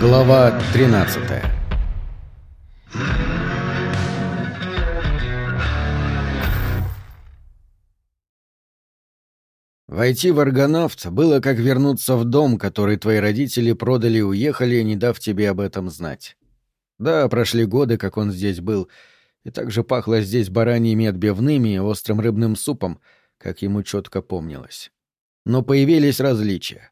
Глава 13 Войти в аргонавт было как вернуться в дом, который твои родители продали и уехали, не дав тебе об этом знать. Да, прошли годы, как он здесь был, и также пахло здесь бараньими отбивными и острым рыбным супом, как ему четко помнилось. Но появились различия.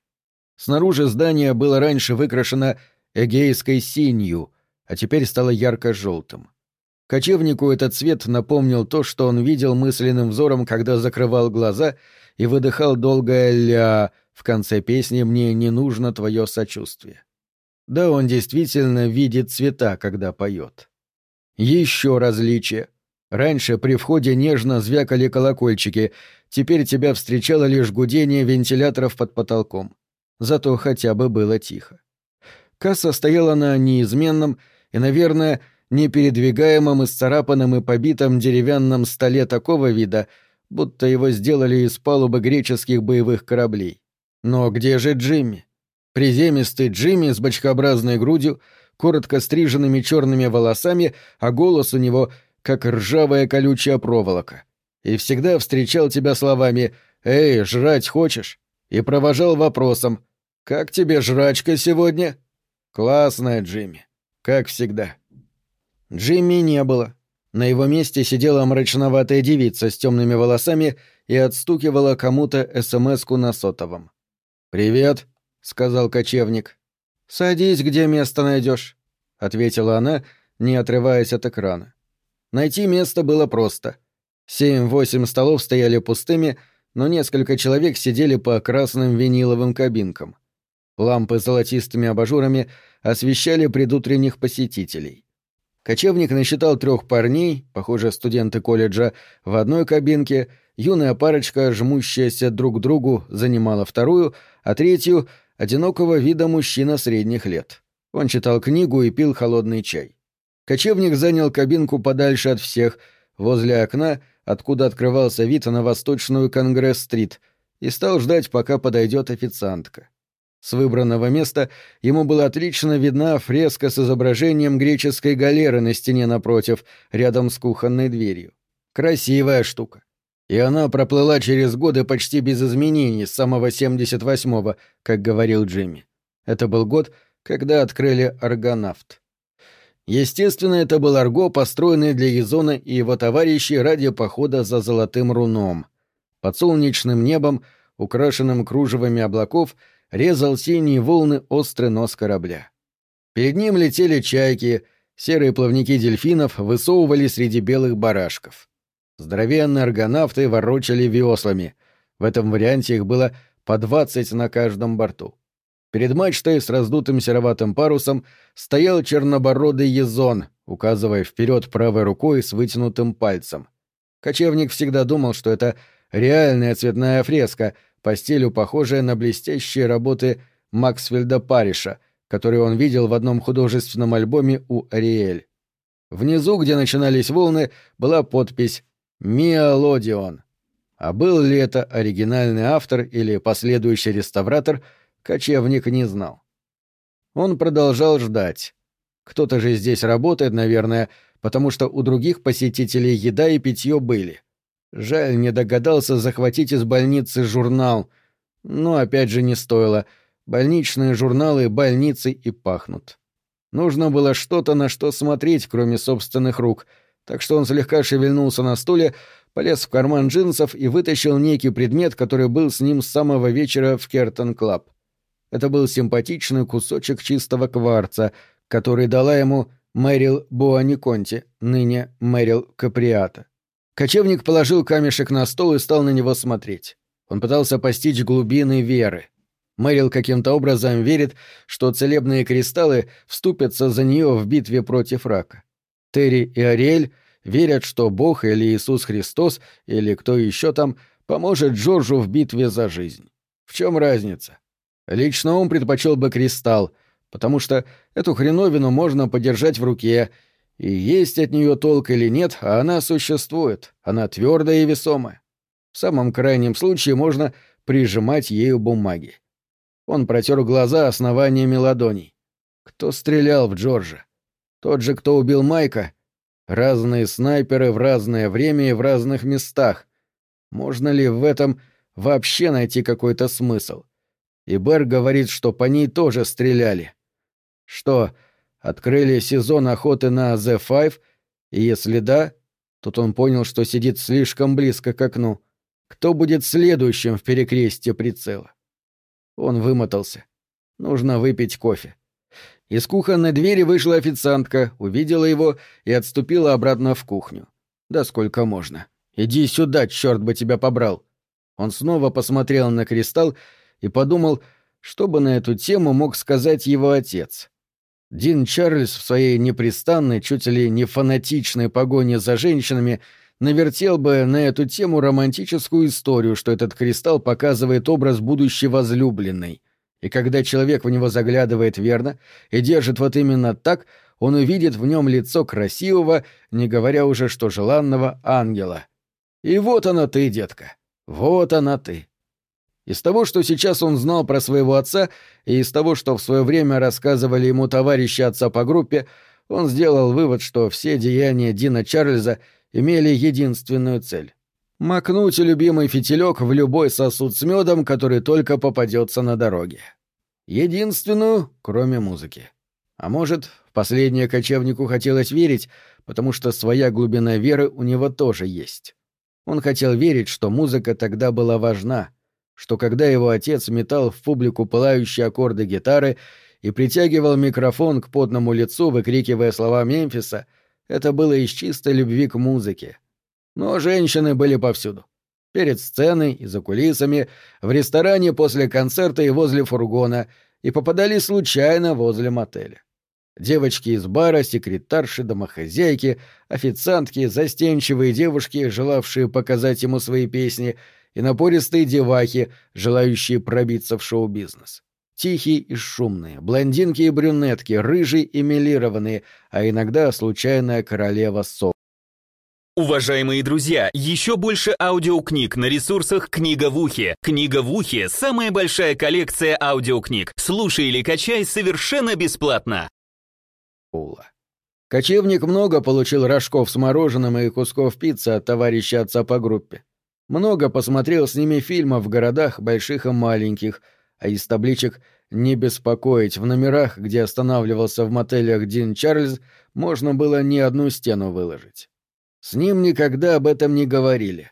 Снаружи здание было раньше выкрашено эгейской синью, а теперь стало ярко-желтым. Кочевнику этот цвет напомнил то, что он видел мысленным взором, когда закрывал глаза и выдыхал долгое «ля» в конце песни «Мне не нужно твое сочувствие». Да, он действительно видит цвета, когда поет. Еще различие. Раньше при входе нежно звякали колокольчики, теперь тебя встречало лишь гудение вентиляторов под потолком. Зато хотя бы было тихо. Касса стояла на неизменном и, наверное, непередвигаемом, исцарапанном и побитом деревянном столе такого вида, будто его сделали из палубы греческих боевых кораблей. Но где же Джимми? Приземистый Джимми с бочкообразной грудью, коротко стриженными черными волосами, а голос у него как ржавая колючая проволока. И всегда встречал тебя словами «Эй, жрать хочешь?» и провожал вопросом «Как тебе жрачка сегодня?» «Классная, Джимми. Как всегда». Джимми не было. На его месте сидела мрачноватая девица с темными волосами и отстукивала кому-то СМС-ку на сотовом. «Привет», — сказал кочевник. «Садись, где место найдешь», — ответила она, не отрываясь от экрана. Найти место было просто. Семь-восемь столов стояли пустыми, но несколько человек сидели по красным виниловым кабинкам. Лампы с золотистыми абажурами освещали предутренних посетителей. Кочевник насчитал трех парней, похоже, студенты колледжа, в одной кабинке, юная парочка, жмущаяся друг к другу, занимала вторую, а третью — одинокого вида мужчина средних лет. Он читал книгу и пил холодный чай. Кочевник занял кабинку подальше от всех, возле окна, откуда открывался вид на восточную Конгресс-стрит, и стал ждать, пока подойдет официантка. С выбранного места ему была отлично видна фреска с изображением греческой галеры на стене напротив, рядом с кухонной дверью. Красивая штука. И она проплыла через годы почти без изменений с самого 78-го, как говорил Джимми. Это был год, когда открыли аргонавт. Естественно, это был арго, построенный для Езона и его товарищей ради похода за золотым руном. Под солнечным небом, украшенным кружевами облаков, — резал синие волны острый нос корабля. Перед ним летели чайки, серые плавники дельфинов высовывали среди белых барашков. Здоровенные аргонавты ворочали веслами. В этом варианте их было по двадцать на каждом борту. Перед мачтой с раздутым сероватым парусом стоял чернобородый езон, указывая вперед правой рукой с вытянутым пальцем. Кочевник всегда думал, что это реальная цветная фреска, по стилю похожая на блестящие работы Максфельда Париша, которые он видел в одном художественном альбоме у Ариэль. Внизу, где начинались волны, была подпись «Миолодион». А был ли это оригинальный автор или последующий реставратор, кочевник не знал. Он продолжал ждать. Кто-то же здесь работает, наверное, потому что у других посетителей еда и питье были. Жаль, не догадался захватить из больницы журнал. Но опять же не стоило. Больничные журналы больницы и пахнут. Нужно было что-то, на что смотреть, кроме собственных рук, так что он слегка шевельнулся на стуле, полез в карман джинсов и вытащил некий предмет, который был с ним с самого вечера в Кертон Клаб. Это был симпатичный кусочек чистого кварца, который дала ему Мэрил Буаниконти, ныне Мэрил Каприата. Кочевник положил камешек на стол и стал на него смотреть. Он пытался постичь глубины веры. Мэрил каким-то образом верит, что целебные кристаллы вступятся за нее в битве против рака. Терри и Ариэль верят, что Бог или Иисус Христос или кто еще там поможет Джорджу в битве за жизнь. В чем разница? Лично он предпочел бы кристалл, потому что эту хреновину можно подержать в руке и есть от нее толк или нет, а она существует, она твердая и весомая. В самом крайнем случае можно прижимать ею бумаги. Он протер глаза основаниями ладоней. Кто стрелял в Джорджа? Тот же, кто убил Майка? Разные снайперы в разное время и в разных местах. Можно ли в этом вообще найти какой-то смысл? И Бер говорит, что по ней тоже стреляли. Что, открыли сезон охоты на The Five, и если да, тут он понял, что сидит слишком близко к окну. Кто будет следующим в перекрестье прицела? Он вымотался. Нужно выпить кофе. Из кухонной двери вышла официантка, увидела его и отступила обратно в кухню. Да сколько можно. Иди сюда, черт бы тебя побрал. Он снова посмотрел на кристалл и подумал, что бы на эту тему мог сказать его отец. Дин Чарльз в своей непрестанной, чуть ли не фанатичной погоне за женщинами навертел бы на эту тему романтическую историю, что этот кристалл показывает образ будущей возлюбленной. И когда человек в него заглядывает верно и держит вот именно так, он увидит в нем лицо красивого, не говоря уже что желанного ангела. И вот она ты, детка. Вот она ты. Из того, что сейчас он знал про своего отца, и из того, что в свое время рассказывали ему товарищи отца по группе, он сделал вывод, что все деяния Дина Чарльза имели единственную цель — макнуть любимый фитилек в любой сосуд с медом, который только попадется на дороге. Единственную, кроме музыки. А может, в последнее кочевнику хотелось верить, потому что своя глубина веры у него тоже есть. Он хотел верить, что музыка тогда была важна, что когда его отец метал в публику пылающие аккорды гитары и притягивал микрофон к потному лицу, выкрикивая слова Мемфиса, это было из чистой любви к музыке. Но женщины были повсюду. Перед сценой и за кулисами, в ресторане после концерта и возле фургона, и попадали случайно возле мотеля. Девочки из бара, секретарши, домохозяйки, официантки, застенчивые девушки, желавшие показать ему свои песни — и напористые девахи, желающие пробиться в шоу-бизнес. Тихие и шумные, блондинки и брюнетки, рыжие и милированные, а иногда случайная королева сов. Уважаемые друзья, еще больше аудиокниг на ресурсах «Книга в ухе». «Книга в ухе» — самая большая коллекция аудиокниг. Слушай или качай совершенно бесплатно. Ула. Кочевник много получил рожков с мороженым и кусков пиццы от товарища отца по группе. Много посмотрел с ними фильмов в городах, больших и маленьких, а из табличек «Не беспокоить» в номерах, где останавливался в мотелях Дин Чарльз, можно было ни одну стену выложить. С ним никогда об этом не говорили.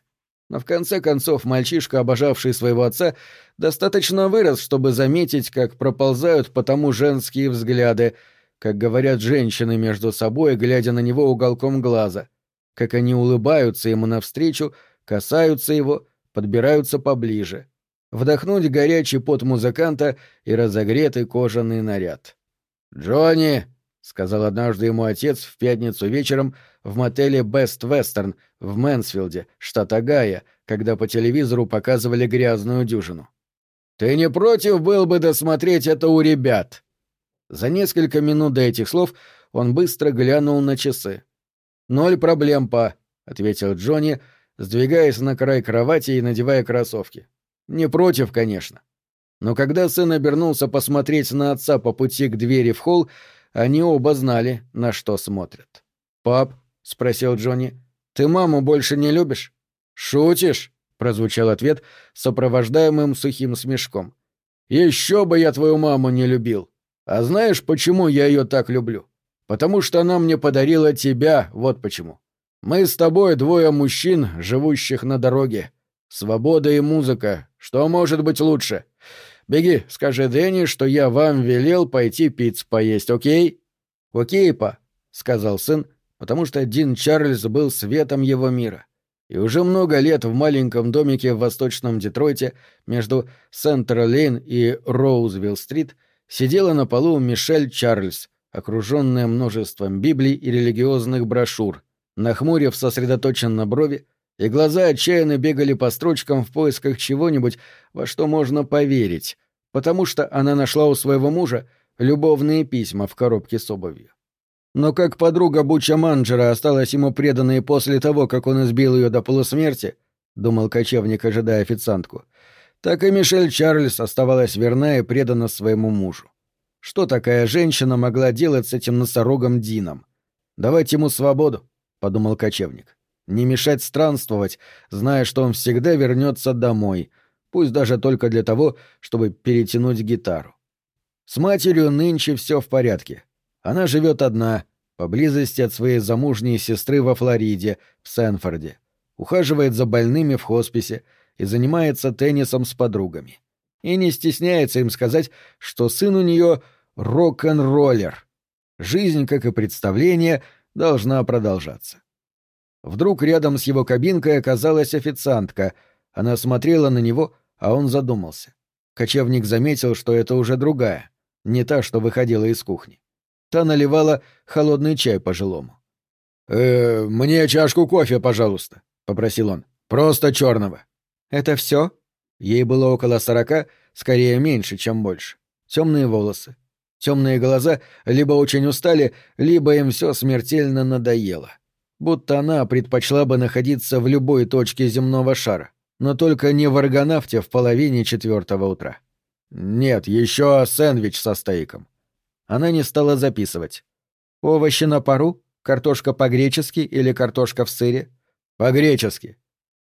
Но в конце концов мальчишка, обожавший своего отца, достаточно вырос, чтобы заметить, как проползают по тому женские взгляды, как говорят женщины между собой, глядя на него уголком глаза, как они улыбаются ему навстречу, касаются его, подбираются поближе. Вдохнуть горячий пот музыканта и разогретый кожаный наряд. «Джонни!» — сказал однажды ему отец в пятницу вечером в мотеле «Бест Вестерн» в Мэнсфилде, штат Огайо, когда по телевизору показывали грязную дюжину. «Ты не против был бы досмотреть это у ребят?» За несколько минут до этих слов он быстро глянул на часы. «Ноль проблем, па», — ответил Джонни, сдвигаясь на край кровати и надевая кроссовки. Не против, конечно. Но когда сын обернулся посмотреть на отца по пути к двери в холл, они оба знали, на что смотрят. «Пап», — спросил Джонни, — «ты маму больше не любишь?» «Шутишь?» — прозвучал ответ, сопровождаемым сухим смешком. «Еще бы я твою маму не любил. А знаешь, почему я ее так люблю? Потому что она мне подарила тебя, вот почему. Мы с тобой двое мужчин, живущих на дороге. Свобода и музыка. Что может быть лучше? Беги, скажи Дэнни, что я вам велел пойти пиццу поесть, окей? Окей, па, сказал сын, потому что Дин Чарльз был светом его мира. И уже много лет в маленьком домике в восточном Детройте между Сентер-Лейн и Роузвилл-стрит сидела на полу Мишель Чарльз, окруженная множеством библий и религиозных брошюр, Нахмурив сосредоточенно брови, и глаза отчаянно бегали по строчкам в поисках чего-нибудь, во что можно поверить, потому что она нашла у своего мужа любовные письма в коробке с обувью. Но как подруга Буча Манджера осталась ему преданной после того, как он избил ее до полусмерти, — думал кочевник, ожидая официантку, — так и Мишель Чарльз оставалась верна и предана своему мужу. Что такая женщина могла делать с этим носорогом Дином? Давать ему свободу, — подумал кочевник. Не мешать странствовать, зная, что он всегда вернется домой, пусть даже только для того, чтобы перетянуть гитару. С матерью нынче все в порядке. Она живет одна, поблизости от своей замужней сестры во Флориде, в Сенфорде, ухаживает за больными в хосписе и занимается теннисом с подругами. И не стесняется им сказать, что сын у нее рок-н-роллер. Жизнь, как и представление, должна продолжаться. Вдруг рядом с его кабинкой оказалась официантка. Она смотрела на него, а он задумался. Кочевник заметил, что это уже другая, не та, что выходила из кухни. Та наливала холодный чай пожилому. «Э, «Мне чашку кофе, пожалуйста», — попросил он. «Просто черного». «Это все? Ей было около сорока, скорее меньше, чем больше. Темные волосы. Темные глаза либо очень устали, либо им все смертельно надоело будто она предпочла бы находиться в любой точке земного шара, но только не в аргонавте в половине четвертого утра. Нет, еще сэндвич со стейком. Она не стала записывать. Овощи на пару? Картошка по-гречески или картошка в сыре? По-гречески.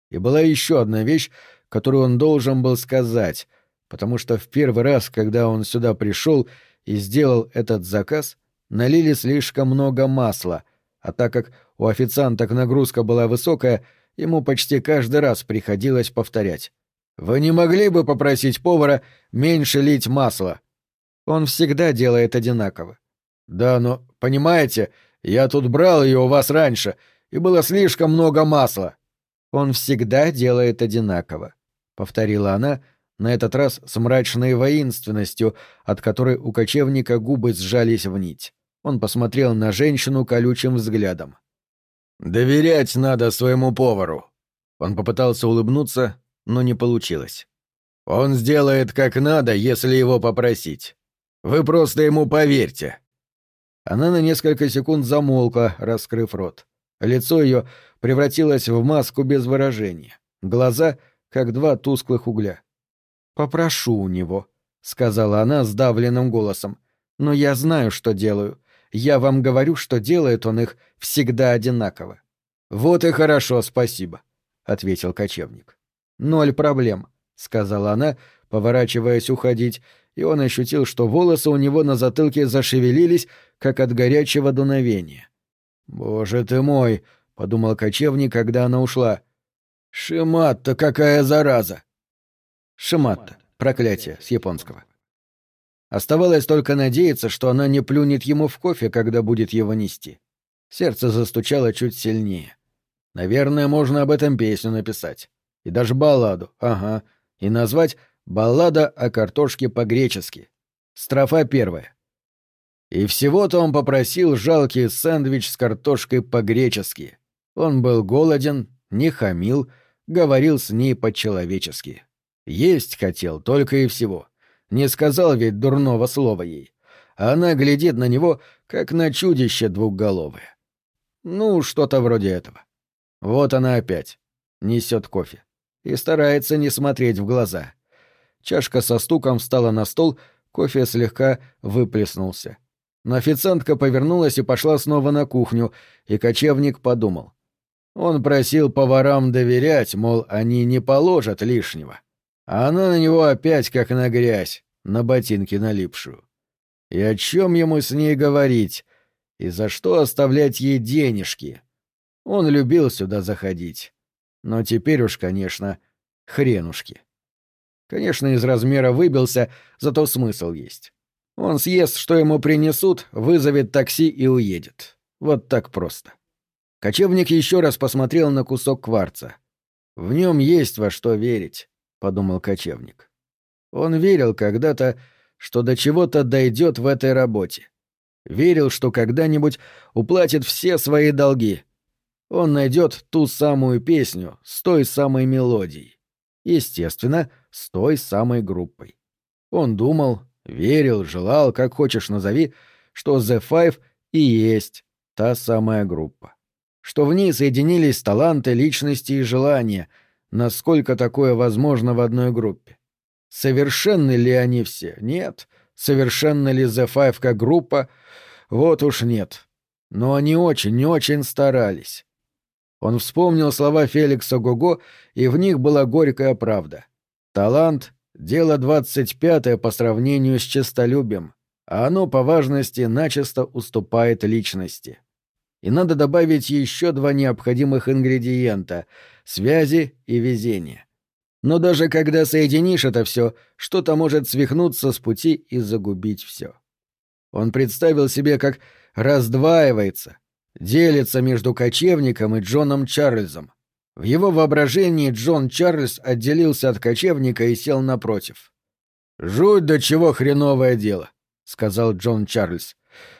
И была еще одна вещь, которую он должен был сказать, потому что в первый раз, когда он сюда пришел и сделал этот заказ, налили слишком много масла, а так как у официанток нагрузка была высокая, ему почти каждый раз приходилось повторять. «Вы не могли бы попросить повара меньше лить масла?» Он всегда делает одинаково. «Да, но, понимаете, я тут брал ее у вас раньше, и было слишком много масла». «Он всегда делает одинаково», — повторила она, на этот раз с мрачной воинственностью, от которой у кочевника губы сжались в нить. Он посмотрел на женщину колючим взглядом. «Доверять надо своему повару». Он попытался улыбнуться, но не получилось. «Он сделает как надо, если его попросить. Вы просто ему поверьте». Она на несколько секунд замолкла, раскрыв рот. Лицо ее превратилось в маску без выражения. Глаза — как два тусклых угля. «Попрошу у него», — сказала она сдавленным голосом. «Но я знаю, что делаю. Я вам говорю, что делает он их всегда одинаково. Вот и хорошо, спасибо, ответил кочевник. Ноль проблем, сказала она, поворачиваясь уходить, и он ощутил, что волосы у него на затылке зашевелились, как от горячего дуновения. Боже ты мой, подумал кочевник, когда она ушла. Шиматта какая зараза! Шиматта, проклятие с японского. Оставалось только надеяться, что она не плюнет ему в кофе, когда будет его нести. Сердце застучало чуть сильнее. Наверное, можно об этом песню написать. И даже балладу, ага. И назвать «Баллада о картошке по-гречески». Строфа первая. И всего-то он попросил жалкий сэндвич с картошкой по-гречески. Он был голоден, не хамил, говорил с ней по-человечески. Есть хотел только и всего. Не сказал ведь дурного слова ей. А она глядит на него, как на чудище двухголовое. Ну, что-то вроде этого. Вот она опять. Несет кофе. И старается не смотреть в глаза. Чашка со стуком встала на стол, кофе слегка выплеснулся. Но официантка повернулась и пошла снова на кухню, и кочевник подумал. Он просил поварам доверять, мол, они не положат лишнего. А она на него опять как на грязь, на ботинки налипшую. И о чем ему с ней говорить? И за что оставлять ей денежки? Он любил сюда заходить. Но теперь уж, конечно, хренушки. Конечно, из размера выбился, зато смысл есть. Он съест, что ему принесут, вызовет такси и уедет. Вот так просто. Кочевник еще раз посмотрел на кусок кварца. В нем есть во что верить подумал кочевник. Он верил когда-то, что до чего-то дойдет в этой работе. Верил, что когда-нибудь уплатит все свои долги. Он найдет ту самую песню с той самой мелодией. Естественно, с той самой группой. Он думал, верил, желал, как хочешь назови, что The Five и есть та самая группа. Что в ней соединились таланты, личности и желания — насколько такое возможно в одной группе. Совершенны ли они все? Нет. Совершенна ли The Five как группа? Вот уж нет. Но они очень-очень старались. Он вспомнил слова Феликса Гого, и в них была горькая правда. Талант — дело двадцать пятое по сравнению с честолюбием, а оно по важности начисто уступает личности. И надо добавить еще два необходимых ингредиента — связи и везение. Но даже когда соединишь это все, что-то может свихнуться с пути и загубить все. Он представил себе, как раздваивается, делится между кочевником и Джоном Чарльзом. В его воображении Джон Чарльз отделился от кочевника и сел напротив. «Жуть до чего хреновое дело», — сказал Джон Чарльз.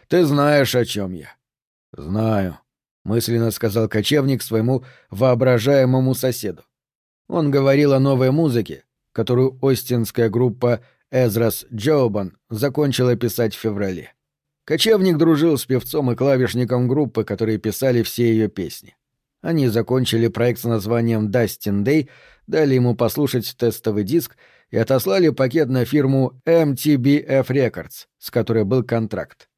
«Ты знаешь, о чем я». «Знаю», — мысленно сказал кочевник своему воображаемому соседу. Он говорил о новой музыке, которую остинская группа Эзрас Джоубан закончила писать в феврале. Кочевник дружил с певцом и клавишником группы, которые писали все ее песни. Они закончили проект с названием «Dustin Day», дали ему послушать тестовый диск и отослали пакет на фирму MTBF Records, с которой был контракт.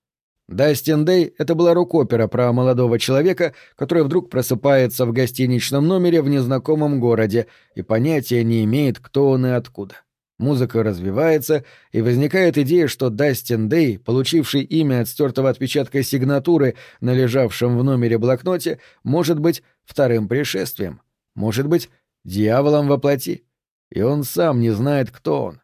«Дастин Дэй» — это была рок-опера про молодого человека, который вдруг просыпается в гостиничном номере в незнакомом городе и понятия не имеет, кто он и откуда. Музыка развивается, и возникает идея, что Дастин Дэй, получивший имя от стертого отпечатка сигнатуры на лежавшем в номере блокноте, может быть вторым пришествием, может быть дьяволом во плоти. И он сам не знает, кто он.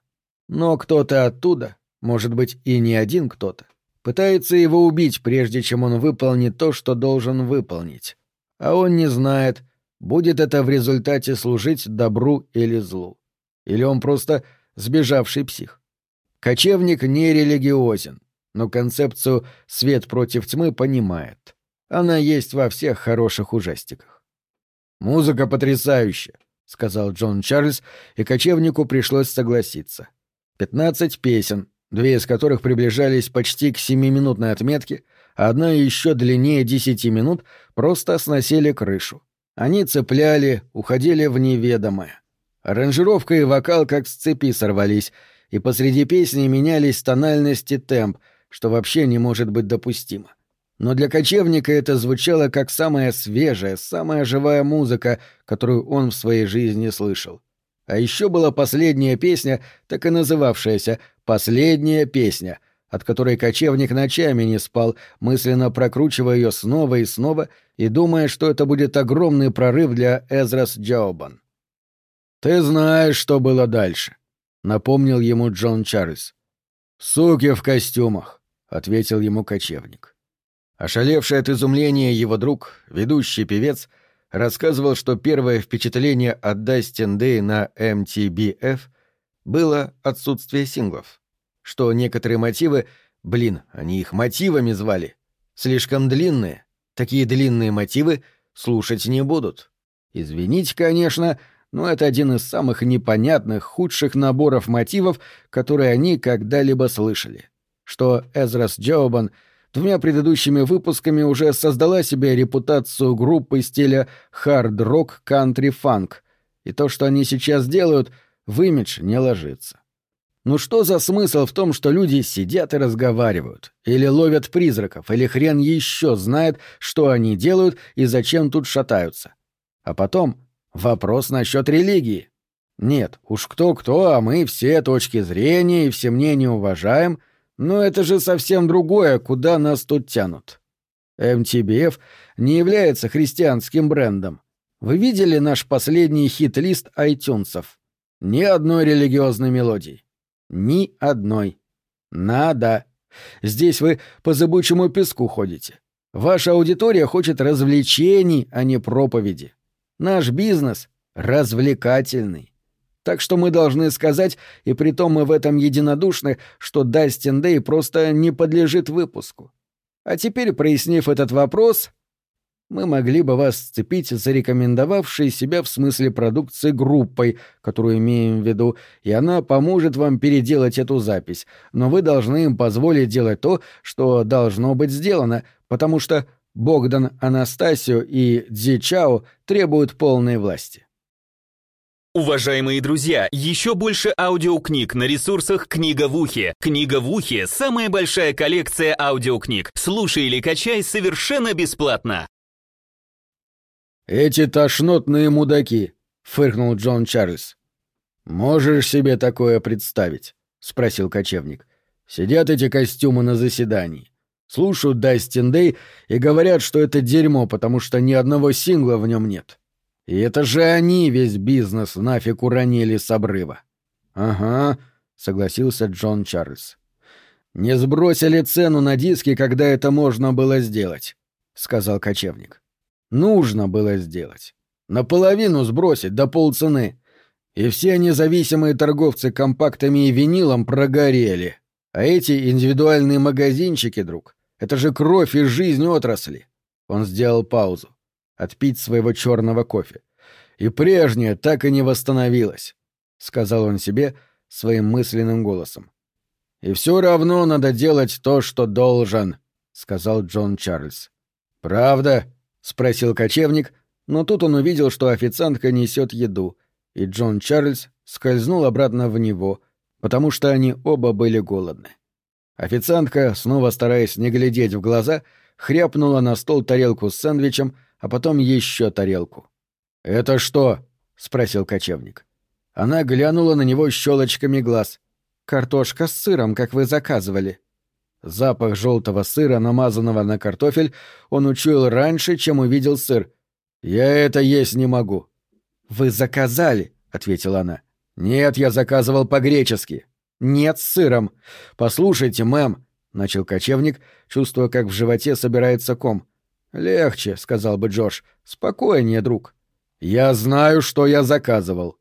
Но кто-то оттуда, может быть и не один кто-то, пытается его убить, прежде чем он выполнит то, что должен выполнить. А он не знает, будет это в результате служить добру или злу. Или он просто сбежавший псих. Кочевник не религиозен, но концепцию «свет против тьмы» понимает. Она есть во всех хороших ужастиках. «Музыка потрясающая», — сказал Джон Чарльз, и кочевнику пришлось согласиться. Пятнадцать песен, две из которых приближались почти к семиминутной отметке, а одна еще длиннее десяти минут, просто сносили крышу. Они цепляли, уходили в неведомое. Аранжировка и вокал как с цепи сорвались, и посреди песни менялись тональность и темп, что вообще не может быть допустимо. Но для кочевника это звучало как самая свежая, самая живая музыка, которую он в своей жизни слышал. А еще была последняя песня, так и называвшаяся «Последняя песня», от которой кочевник ночами не спал, мысленно прокручивая ее снова и снова и думая, что это будет огромный прорыв для Эзрас Джаубан. «Ты знаешь, что было дальше», — напомнил ему Джон Чарльз. «Суки в костюмах», — ответил ему кочевник. Ошалевший от изумления его друг, ведущий певец, рассказывал, что первое впечатление от Дастин Дэй на MTBF было отсутствие синглов, что некоторые мотивы, блин, они их мотивами звали, слишком длинные, такие длинные мотивы слушать не будут. Извините, конечно, — но это один из самых непонятных, худших наборов мотивов, которые они когда-либо слышали. Что Эзрас Джоубан двумя предыдущими выпусками уже создала себе репутацию группы стиля хард-рок, кантри-фанк, и то, что они сейчас делают, в имидж не ложится. Ну что за смысл в том, что люди сидят и разговаривают, или ловят призраков, или хрен еще знает, что они делают и зачем тут шатаются. А потом Вопрос насчет религии. Нет, уж кто-кто, а мы все точки зрения и все мнения уважаем, но это же совсем другое, куда нас тут тянут. МТБФ не является христианским брендом. Вы видели наш последний хит-лист айтюнсов? Ни одной религиозной мелодии. Ни одной. Надо. Здесь вы по зыбучему песку ходите. Ваша аудитория хочет развлечений, а не проповеди. Наш бизнес развлекательный. Так что мы должны сказать, и притом мы в этом единодушны, что Дастин Дэй просто не подлежит выпуску. А теперь, прояснив этот вопрос, мы могли бы вас сцепить зарекомендовавшей себя в смысле продукции группой, которую имеем в виду, и она поможет вам переделать эту запись, но вы должны им позволить делать то, что должно быть сделано, потому что Богдан Анастасио и Дзи Чао требуют полной власти. Уважаемые друзья, еще больше аудиокниг на ресурсах «Книга в ухе». «Книга в ухе» — самая большая коллекция аудиокниг. Слушай или качай совершенно бесплатно. «Эти тошнотные мудаки», — фыркнул Джон Чарльз. «Можешь себе такое представить?» — спросил кочевник. «Сидят эти костюмы на заседании. Слушают Дастин Дэй и говорят, что это дерьмо, потому что ни одного сингла в нем нет. И это же они весь бизнес нафиг уронили с обрыва. Ага, согласился Джон Чарльз. Не сбросили цену на диски, когда это можно было сделать, сказал кочевник. Нужно было сделать. Наполовину сбросить до полцены. И все независимые торговцы компактами и винилом прогорели. А эти индивидуальные магазинчики, друг, это же кровь и жизнь отрасли. Он сделал паузу отпить своего черного кофе. И прежнее так и не восстановилось, сказал он себе своим мысленным голосом. И все равно надо делать то, что должен, сказал Джон Чарльз. Правда? спросил кочевник, но тут он увидел, что официантка несет еду, и Джон Чарльз скользнул обратно в него, потому что они оба были голодны. Официантка, снова стараясь не глядеть в глаза, хряпнула на стол тарелку с сэндвичем, а потом еще тарелку. «Это что?» — спросил кочевник. Она глянула на него щелочками глаз. «Картошка с сыром, как вы заказывали». Запах желтого сыра, намазанного на картофель, он учуял раньше, чем увидел сыр. «Я это есть не могу». «Вы заказали», — ответила она. «Нет, я заказывал по-гречески». «Нет, с сыром». «Послушайте, мэм», — начал кочевник, чувствуя, как в животе собирается ком. «Легче», — сказал бы Джош. «Спокойнее, друг». «Я знаю, что я заказывал».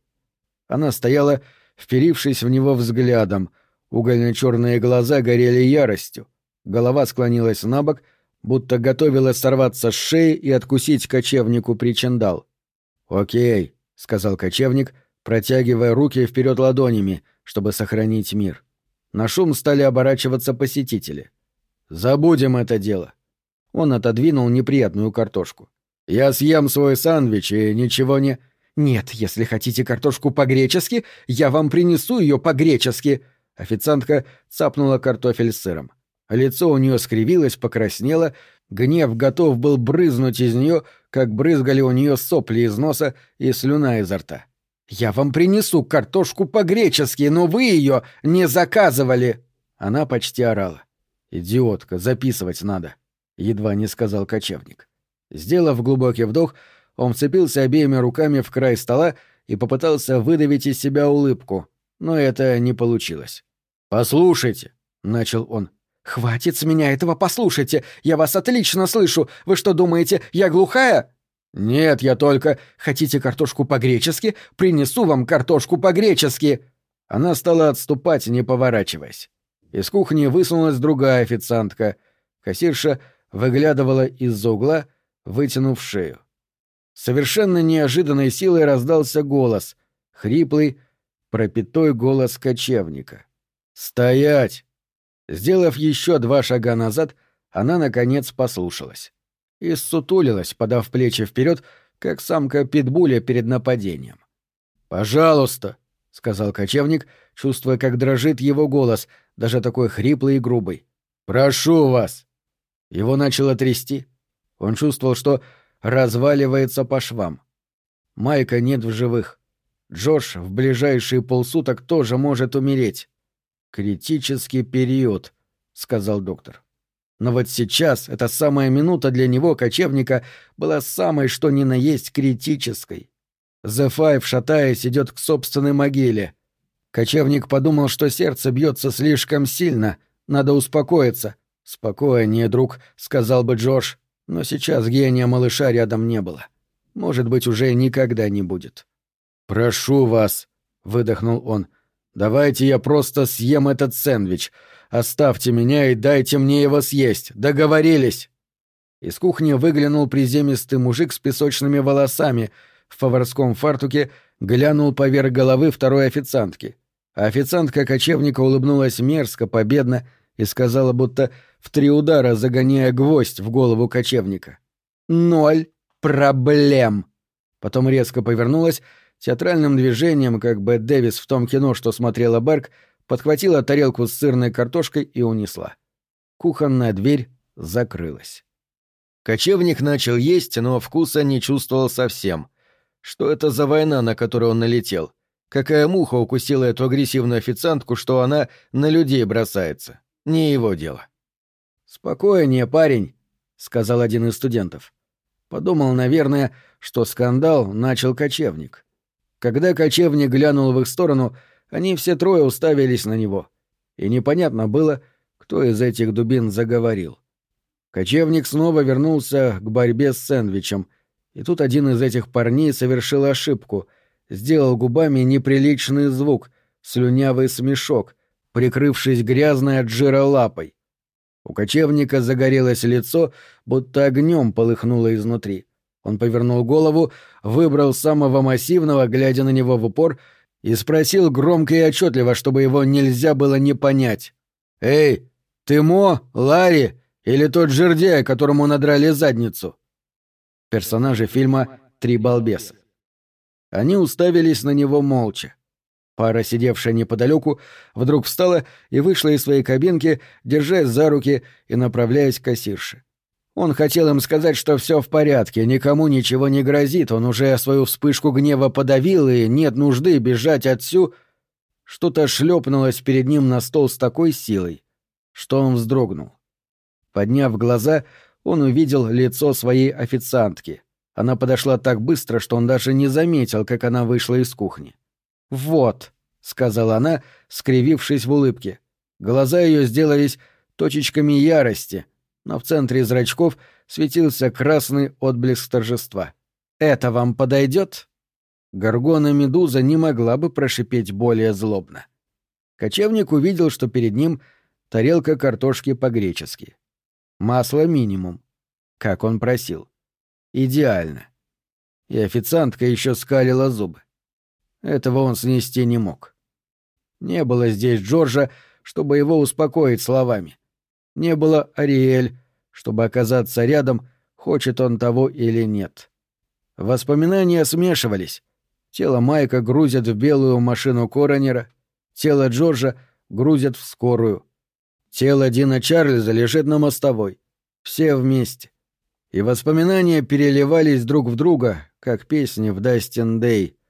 Она стояла, вперившись в него взглядом. Угольно-черные глаза горели яростью. Голова склонилась на бок, будто готовилась сорваться с шеи и откусить кочевнику причиндал. «Окей», — сказал кочевник, протягивая руки вперед ладонями, чтобы сохранить мир. На шум стали оборачиваться посетители. «Забудем это дело. Он отодвинул неприятную картошку. «Я съем свой сандвич и ничего не...» «Нет, если хотите картошку по-гречески, я вам принесу ее по-гречески!» Официантка цапнула картофель с сыром. Лицо у нее скривилось, покраснело, гнев готов был брызнуть из нее, как брызгали у нее сопли из носа и слюна изо рта. «Я вам принесу картошку по-гречески, но вы ее не заказывали!» Она почти орала. «Идиотка, записывать надо едва не сказал кочевник. Сделав глубокий вдох, он вцепился обеими руками в край стола и попытался выдавить из себя улыбку, но это не получилось. «Послушайте», — начал он. «Хватит с меня этого, послушайте! Я вас отлично слышу! Вы что думаете, я глухая?» «Нет, я только... Хотите картошку по-гречески? Принесу вам картошку по-гречески!» Она стала отступать, не поворачиваясь. Из кухни высунулась другая официантка. Кассирша выглядывала из-за угла, вытянув шею. Совершенно неожиданной силой раздался голос, хриплый, пропитой голос кочевника. «Стоять!» Сделав еще два шага назад, она, наконец, послушалась. И ссутулилась, подав плечи вперед, как самка питбуля перед нападением. «Пожалуйста!» — сказал кочевник, чувствуя, как дрожит его голос, даже такой хриплый и грубый. «Прошу вас!» Его начало трясти. Он чувствовал, что разваливается по швам. Майка нет в живых. Джош в ближайшие полсуток тоже может умереть. «Критический период», — сказал доктор. Но вот сейчас эта самая минута для него, кочевника, была самой что ни на есть критической. Five, шатаясь, идет к собственной могиле. Кочевник подумал, что сердце бьется слишком сильно, надо успокоиться, «Спокойнее, друг», — сказал бы Джордж, но сейчас гения малыша рядом не было. Может быть, уже никогда не будет. «Прошу вас», — выдохнул он, — «давайте я просто съем этот сэндвич. Оставьте меня и дайте мне его съесть. Договорились?» Из кухни выглянул приземистый мужик с песочными волосами, в поварском фартуке глянул поверх головы второй официантки. А официантка кочевника улыбнулась мерзко, победно и сказала, будто в три удара загоняя гвоздь в голову кочевника. «Ноль проблем!» Потом резко повернулась, театральным движением, как Бет Дэвис в том кино, что смотрела Берг, подхватила тарелку с сырной картошкой и унесла. Кухонная дверь закрылась. Кочевник начал есть, но вкуса не чувствовал совсем. Что это за война, на которую он налетел? Какая муха укусила эту агрессивную официантку, что она на людей бросается? Не его дело. «Спокойнее, парень», — сказал один из студентов. Подумал, наверное, что скандал начал кочевник. Когда кочевник глянул в их сторону, они все трое уставились на него. И непонятно было, кто из этих дубин заговорил. Кочевник снова вернулся к борьбе с сэндвичем, и тут один из этих парней совершил ошибку, сделал губами неприличный звук, слюнявый смешок, прикрывшись грязной от жира лапой. У кочевника загорелось лицо, будто огнем полыхнуло изнутри. Он повернул голову, выбрал самого массивного, глядя на него в упор, и спросил громко и отчетливо, чтобы его нельзя было не понять. «Эй, ты Мо, Ларри или тот жердяй, которому надрали задницу?» Персонажи фильма «Три балбеса». Они уставились на него молча. Пара, сидевшая неподалеку, вдруг встала и вышла из своей кабинки, держась за руки и направляясь к кассирше. Он хотел им сказать, что все в порядке, никому ничего не грозит, он уже свою вспышку гнева подавил, и нет нужды бежать отсю. Что-то шлепнулось перед ним на стол с такой силой, что он вздрогнул. Подняв глаза, он увидел лицо своей официантки. Она подошла так быстро, что он даже не заметил, как она вышла из кухни. «Вот», — сказала она, скривившись в улыбке. Глаза ее сделались точечками ярости, но в центре зрачков светился красный отблеск торжества. «Это вам подойдет?» Горгона-медуза не могла бы прошипеть более злобно. Кочевник увидел, что перед ним тарелка картошки по-гречески. Масло минимум. Как он просил. Идеально. И официантка еще скалила зубы. Этого он снести не мог. Не было здесь Джорджа, чтобы его успокоить словами. Не было Ариэль, чтобы оказаться рядом, хочет он того или нет. Воспоминания смешивались. Тело Майка грузят в белую машину коронера, тело Джорджа грузят в скорую. Тело Дина Чарльза лежит на мостовой. Все вместе. И воспоминания переливались друг в друга, как песни в Дастин Дэй —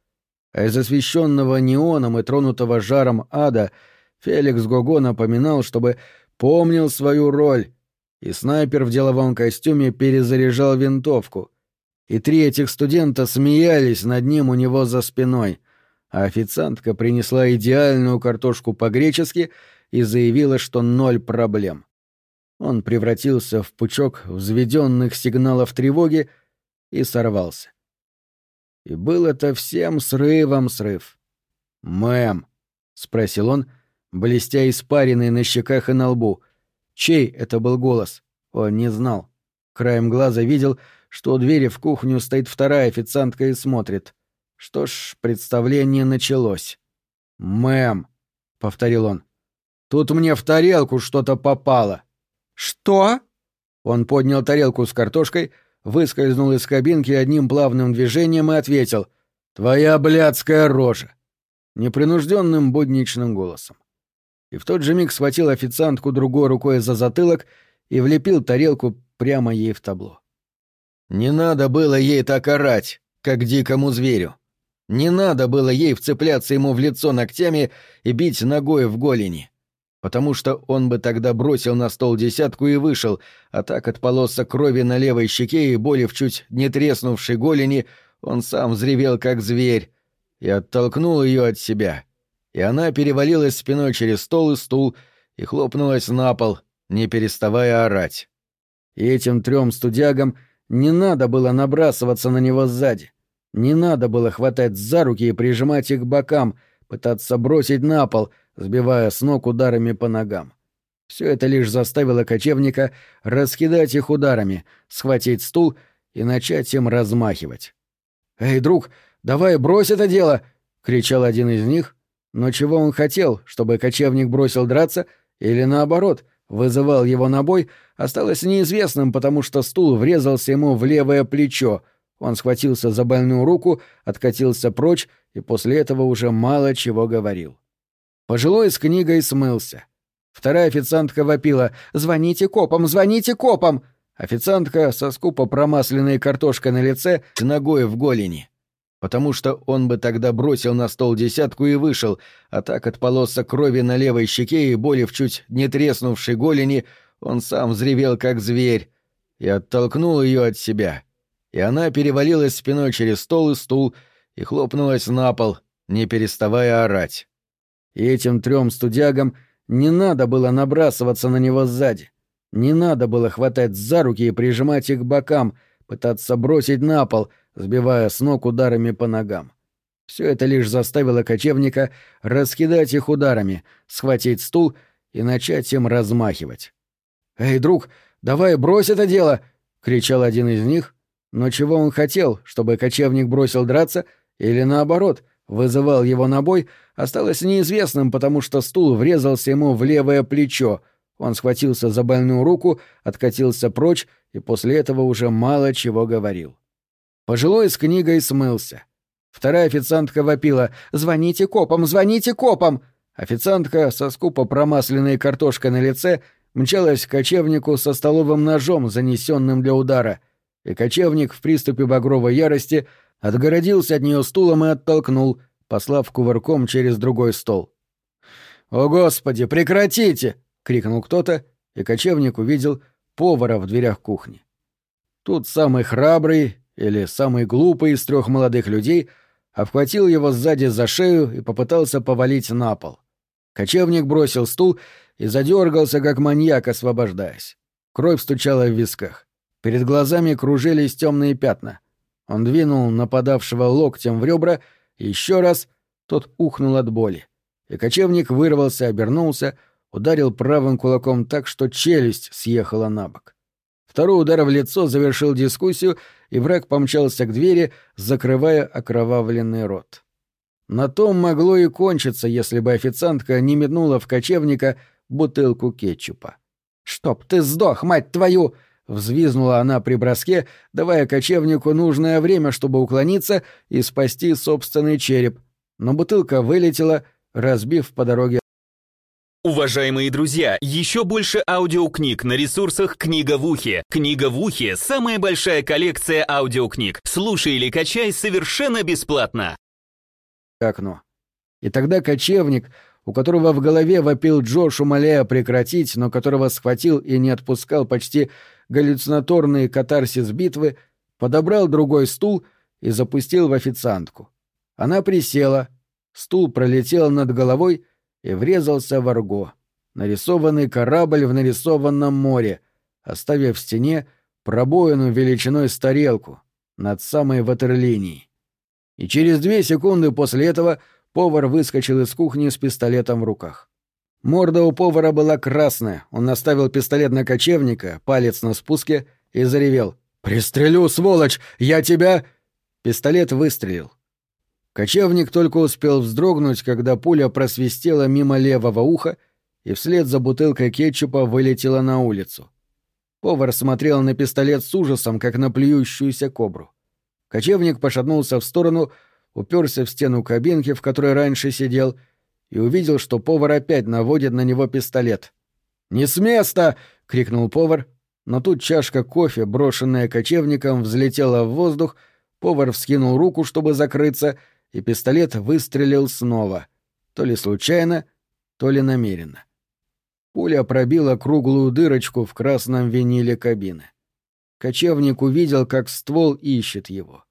а из освещенного неоном и тронутого жаром ада Феликс Гого напоминал, чтобы помнил свою роль, и снайпер в деловом костюме перезаряжал винтовку. И три этих студента смеялись над ним у него за спиной, а официантка принесла идеальную картошку по-гречески и заявила, что ноль проблем. Он превратился в пучок взведенных сигналов тревоги и сорвался. И был это всем срывом срыв. «Мэм», — спросил он, блестя испаренный на щеках и на лбу. Чей это был голос? Он не знал. Краем глаза видел, что у двери в кухню стоит вторая официантка и смотрит. Что ж, представление началось. «Мэм», — повторил он, — «тут мне в тарелку что-то попало». «Что?» Он поднял тарелку с картошкой, — выскользнул из кабинки одним плавным движением и ответил «Твоя блядская рожа!» непринужденным будничным голосом. И в тот же миг схватил официантку другой рукой за затылок и влепил тарелку прямо ей в табло. Не надо было ей так орать, как дикому зверю. Не надо было ей вцепляться ему в лицо ногтями и бить ногой в голени потому что он бы тогда бросил на стол десятку и вышел, а так от полоса крови на левой щеке и боли в чуть не треснувшей голени он сам взревел как зверь и оттолкнул ее от себя. И она перевалилась спиной через стол и стул и хлопнулась на пол, не переставая орать. И этим трем студягам не надо было набрасываться на него сзади. Не надо было хватать за руки и прижимать их к бокам, пытаться бросить на пол — сбивая с ног ударами по ногам. Все это лишь заставило кочевника раскидать их ударами, схватить стул и начать им размахивать. «Эй, друг, давай брось это дело!» — кричал один из них. Но чего он хотел, чтобы кочевник бросил драться или, наоборот, вызывал его на бой, осталось неизвестным, потому что стул врезался ему в левое плечо. Он схватился за больную руку, откатился прочь и после этого уже мало чего говорил. Пожилой с книгой смылся. Вторая официантка вопила «Звоните копам! Звоните копам!» Официантка со скупо промасленной картошкой на лице с ногой в голени. Потому что он бы тогда бросил на стол десятку и вышел, а так от полоса крови на левой щеке и боли в чуть не треснувшей голени он сам взревел как зверь и оттолкнул ее от себя. И она перевалилась спиной через стол и стул и хлопнулась на пол, не переставая орать. И этим трем студягам не надо было набрасываться на него сзади. Не надо было хватать за руки и прижимать их к бокам, пытаться бросить на пол, сбивая с ног ударами по ногам. Все это лишь заставило кочевника раскидать их ударами, схватить стул и начать им размахивать. «Эй, друг, давай брось это дело!» — кричал один из них. Но чего он хотел, чтобы кочевник бросил драться, или наоборот, вызывал его на бой, осталось неизвестным, потому что стул врезался ему в левое плечо. Он схватился за больную руку, откатился прочь и после этого уже мало чего говорил. Пожилой с книгой смылся. Вторая официантка вопила «Звоните копам! Звоните копам!» Официантка со скупо промасленной картошкой на лице — мчалась к кочевнику со столовым ножом, занесенным для удара, и кочевник в приступе багровой ярости отгородился от нее стулом и оттолкнул, послав кувырком через другой стол. «О, Господи, прекратите!» — крикнул кто-то, и кочевник увидел повара в дверях кухни. Тут самый храбрый или самый глупый из трех молодых людей обхватил его сзади за шею и попытался повалить на пол. Кочевник бросил стул и задергался, как маньяк, освобождаясь. Кровь стучала в висках. Перед глазами кружились темные пятна. Он двинул нападавшего локтем в ребра, и еще раз тот ухнул от боли. И кочевник вырвался, обернулся, ударил правым кулаком так, что челюсть съехала на бок. Второй удар в лицо завершил дискуссию, и враг помчался к двери, закрывая окровавленный рот. На том могло и кончиться, если бы официантка не метнула в кочевника бутылку кетчупа. «Чтоб ты сдох, мать твою!» — взвизнула она при броске, давая кочевнику нужное время, чтобы уклониться и спасти собственный череп. Но бутылка вылетела, разбив по дороге Уважаемые друзья, еще больше аудиокниг на ресурсах «Книга в ухе». «Книга в ухе» — самая большая коллекция аудиокниг. Слушай или качай совершенно бесплатно. Окно. И тогда кочевник, у которого в голове вопил Джош, умоляя прекратить, но которого схватил и не отпускал почти галлюцинаторный катарсис битвы, подобрал другой стул и запустил в официантку. Она присела, стул пролетел над головой и врезался в арго. Нарисованный корабль в нарисованном море, оставив в стене пробоину величиной с тарелку над самой ватерлинией. И через две секунды после этого Повар выскочил из кухни с пистолетом в руках. Морда у повара была красная, он наставил пистолет на кочевника, палец на спуске и заревел. «Пристрелю, сволочь! Я тебя...» Пистолет выстрелил. Кочевник только успел вздрогнуть, когда пуля просвистела мимо левого уха и вслед за бутылкой кетчупа вылетела на улицу. Повар смотрел на пистолет с ужасом, как на плюющуюся кобру. Кочевник пошатнулся в сторону, уперся в стену кабинки, в которой раньше сидел, и увидел, что повар опять наводит на него пистолет. «Не с места!» — крикнул повар, но тут чашка кофе, брошенная кочевником, взлетела в воздух, повар вскинул руку, чтобы закрыться, и пистолет выстрелил снова, то ли случайно, то ли намеренно. Пуля пробила круглую дырочку в красном виниле кабины. Кочевник увидел, как ствол ищет его.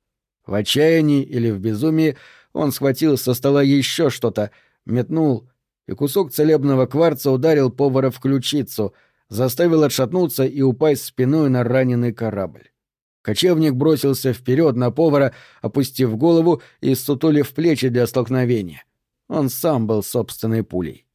В отчаянии или в безумии он схватил со стола еще что-то, метнул, и кусок целебного кварца ударил повара в ключицу, заставил отшатнуться и упасть спиной на раненый корабль. Кочевник бросился вперед на повара, опустив голову и сутулив плечи для столкновения. Он сам был собственной пулей.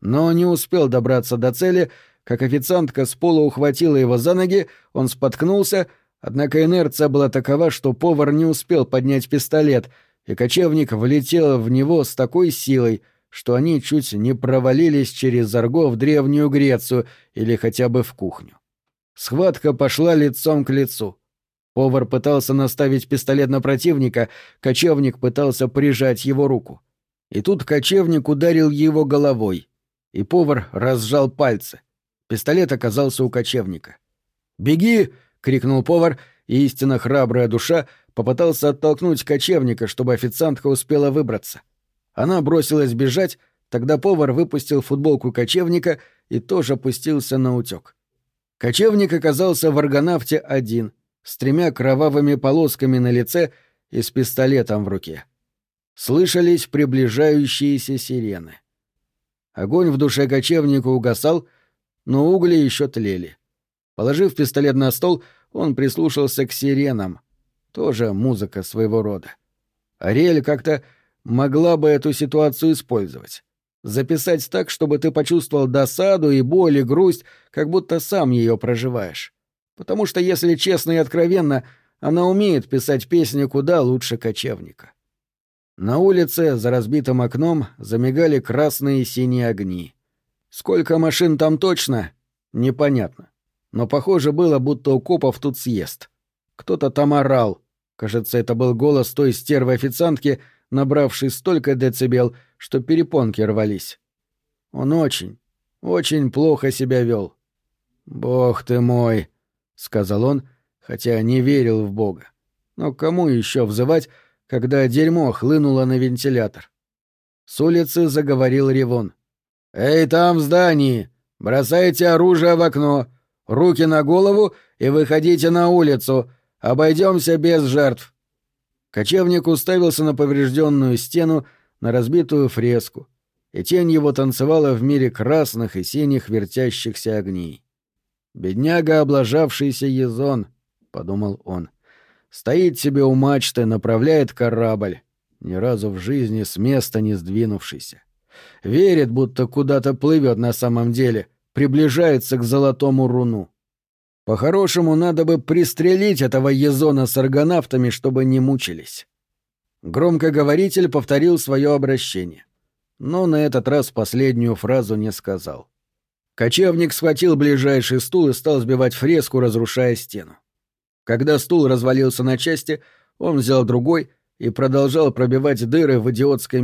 Но не успел добраться до цели, как официантка с пола ухватила его за ноги, он споткнулся — Однако инерция была такова, что повар не успел поднять пистолет, и кочевник влетел в него с такой силой, что они чуть не провалились через Зарго в Древнюю Грецию или хотя бы в кухню. Схватка пошла лицом к лицу. Повар пытался наставить пистолет на противника, кочевник пытался прижать его руку. И тут кочевник ударил его головой, и повар разжал пальцы. Пистолет оказался у кочевника. «Беги!» — крикнул повар, и истинно храбрая душа попытался оттолкнуть кочевника, чтобы официантка успела выбраться. Она бросилась бежать, тогда повар выпустил футболку кочевника и тоже пустился на утек. Кочевник оказался в аргонавте один, с тремя кровавыми полосками на лице и с пистолетом в руке. Слышались приближающиеся сирены. Огонь в душе кочевника угасал, но угли еще тлели. Положив пистолет на стол, он прислушался к сиренам. Тоже музыка своего рода. Ариэль как-то могла бы эту ситуацию использовать. Записать так, чтобы ты почувствовал досаду и боль и грусть, как будто сам ее проживаешь. Потому что, если честно и откровенно, она умеет писать песни куда лучше кочевника. На улице, за разбитым окном, замигали красные и синие огни. Сколько машин там точно? Непонятно. Но похоже было, будто у копов тут съезд. Кто-то там орал. Кажется, это был голос той стервы-официантки, набравший столько децибел, что перепонки рвались. Он очень, очень плохо себя вел. «Бог ты мой!» — сказал он, хотя не верил в Бога. Но кому еще взывать, когда дерьмо хлынуло на вентилятор? С улицы заговорил Ревон. «Эй, там в здании! Бросайте оружие в окно! Руки на голову и выходите на улицу! Обойдемся без жертв!» Кочевник уставился на поврежденную стену, на разбитую фреску, и тень его танцевала в мире красных и синих вертящихся огней. «Бедняга, облажавшийся Езон», — подумал он, — «стоит себе у мачты, направляет корабль, ни разу в жизни с места не сдвинувшийся. Верит, будто куда-то плывет на самом деле, приближается к золотому руну. По-хорошему, надо бы пристрелить этого Езона с аргонавтами, чтобы не мучились. Громкоговоритель повторил свое обращение. Но на этот раз последнюю фразу не сказал. Кочевник схватил ближайший стул и стал сбивать фреску, разрушая стену. Когда стул развалился на части, он взял другой и продолжал пробивать дыры в идиотской